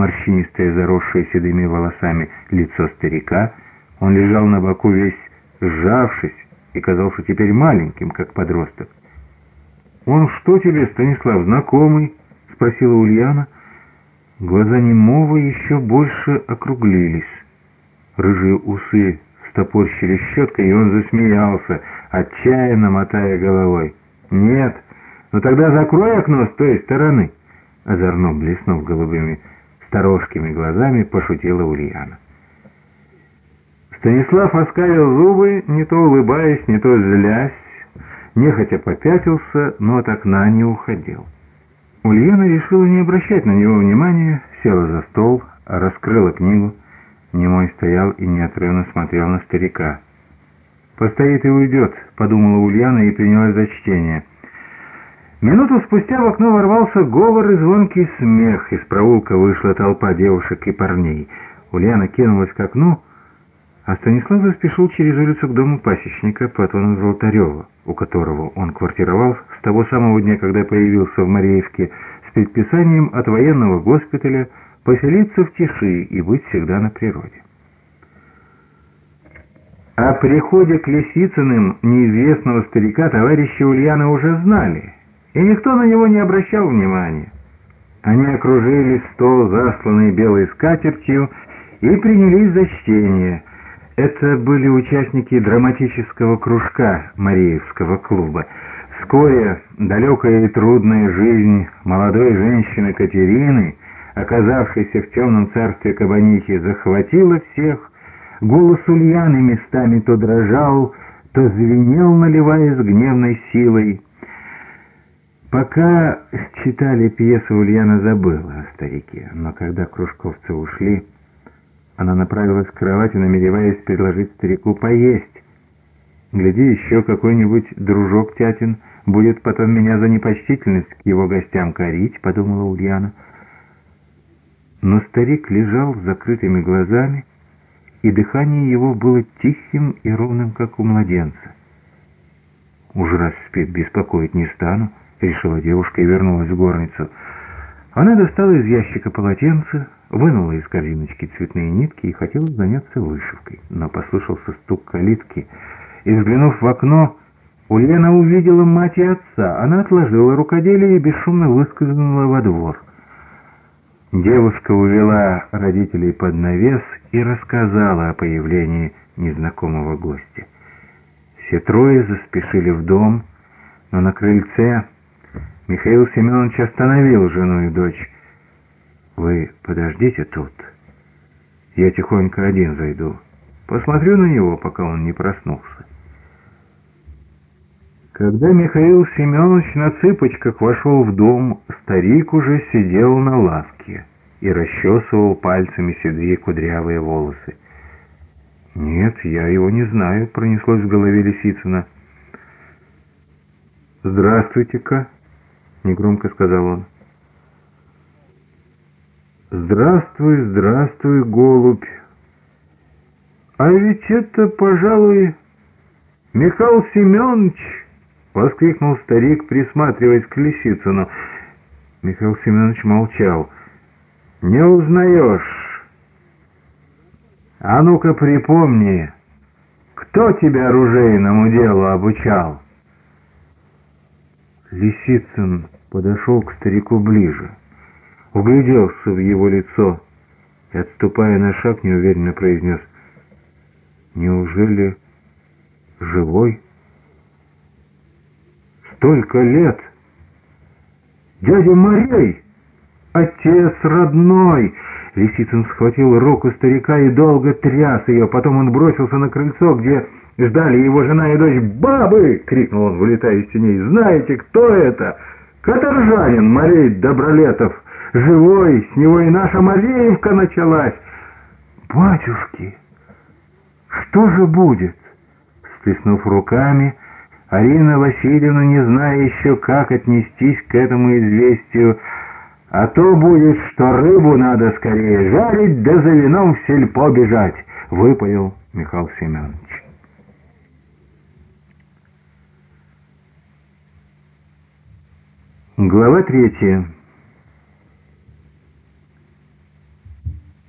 морщинистое, заросшее седыми волосами лицо старика. Он лежал на боку весь сжавшись и казался теперь маленьким, как подросток. «Он что тебе, Станислав, знакомый?» — спросила Ульяна. Глаза немого еще больше округлились. Рыжие усы стопорщили щеткой, и он засмеялся, отчаянно мотая головой. «Нет, ну тогда закрой окно с той стороны!» Озорно блеснув голубыми сторожкими глазами, пошутила Ульяна. Станислав оскалил зубы, не то улыбаясь, не то злясь, нехотя попятился, но от окна не уходил. Ульяна решила не обращать на него внимания, села за стол, раскрыла книгу. Немой стоял и неотрывно смотрел на старика. «Постоит и уйдет», — подумала Ульяна и принялась за чтение. Минуту спустя в окно ворвался говор и звонкий смех. Из проулка вышла толпа девушек и парней. Ульяна кинулась к окну, а Станислав заспешил через улицу к дому пасечника Платона Золотарева, у которого он квартировал с того самого дня, когда появился в Мареевке, с предписанием от военного госпиталя поселиться в тиши и быть всегда на природе. О приходе к Лисицыным неизвестного старика товарищи Ульяна уже знали, и никто на него не обращал внимания. Они окружили стол, засланный белой скатертью, и принялись за чтение – это были участники драматического кружка Мареевского клуба. Вскоре далекая и трудная жизнь молодой женщины Катерины, оказавшейся в темном царстве Кабанихи, захватила всех. Голос Ульяны местами то дрожал, то звенел, наливаясь гневной силой. Пока читали пьесу, Ульяна забыла о старике, но когда кружковцы ушли... Она направилась к кровати, намереваясь предложить старику поесть. Гляди, еще какой-нибудь дружок тятин будет потом меня за непочтительность к его гостям корить, подумала Ульяна. Но старик лежал с закрытыми глазами, и дыхание его было тихим и ровным, как у младенца. «Уж раз спит, беспокоить не стану», — решила девушка и вернулась в горницу. Она достала из ящика полотенце, вынула из корзиночки цветные нитки и хотела заняться вышивкой. Но послышался стук калитки, и, взглянув в окно, Ульяна увидела мать и отца. Она отложила рукоделие и бесшумно выскользнула во двор. Девушка увела родителей под навес и рассказала о появлении незнакомого гостя. Все трое заспешили в дом, но на крыльце Михаил Семенович остановил жену и дочь. «Вы подождите тут. Я тихонько один зайду. Посмотрю на него, пока он не проснулся». Когда Михаил Семенович на цыпочках вошел в дом, старик уже сидел на лавке и расчесывал пальцами седые кудрявые волосы. «Нет, я его не знаю», — пронеслось в голове Лисицына. «Здравствуйте-ка», — негромко сказал он. «Здравствуй, здравствуй, голубь! А ведь это, пожалуй, Михаил Семенович!» — воскликнул старик, присматриваясь к Лисицыну. Михаил Семенович молчал. «Не узнаешь? А ну-ка припомни, кто тебя оружейному делу обучал?» Лисицын подошел к старику ближе, угляделся в его лицо и, отступая на шаг, неуверенно произнес «Неужели живой?» «Столько лет! Дядя Марей! Отец родной!» Лисицын схватил руку старика и долго тряс ее. Потом он бросился на крыльцо, где ждали его жена и дочь. «Бабы!» — крикнул он, вылетая из теней. «Знаете, кто это? Каторжанин Марей Добролетов! Живой! С него и наша Мареевка началась!» «Батюшки! Что же будет?» Сплеснув руками, Арина Васильевна, не зная еще, как отнестись к этому известию, а то будет, что рыбу надо скорее жарить, да за вином в сельпо бежать, — выпалил Михаил Семенович. Глава третья.